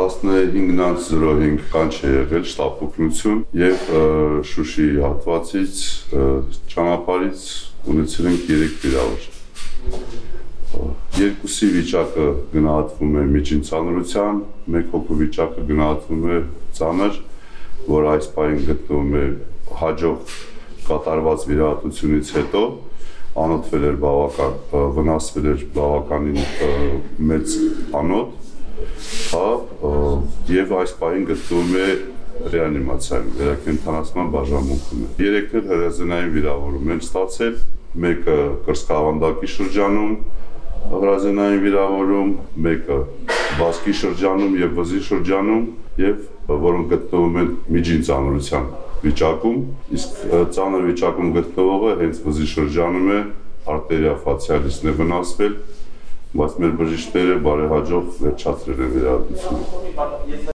15-05 կանչ է եղել շտապ օգնություն եւ Շուշի հատվածից ճանապարհից ունեցել ենք 3 վիրավոր։ Երկուսի վիճակը գնահատվում է միջին ծանրության, մեկ հոգու վիճակը գնահատվում է ծանր, որ այս պահին գտնվում է հաջող կատարված վիրահատությունից հետո անոթվել էր բավական վնասվել էր բավականին մեծ անոթ, հա, եւ այս պահին գտնվում է ռեանիմացիայում, վերակենդանացման բաժանմունքում։ Երեքն էլ հրազենային վիրավորում են ստացել, մեկը կրծքավանդակի շրջանում, հրազենային վիրավորում, մեկը բասկի շրջանում եւ վզի շրջանում եւ որոնք գտնվում են միջին ծանրության վիճակում, իսկ ծանր վիճակում գտնվողը հենց վզի շրջանում է արտերիա ֆացիալիսն է վնասվել, բայց մեր բժիշկները բարեհաջող վերջացրել են վիրահատությունը։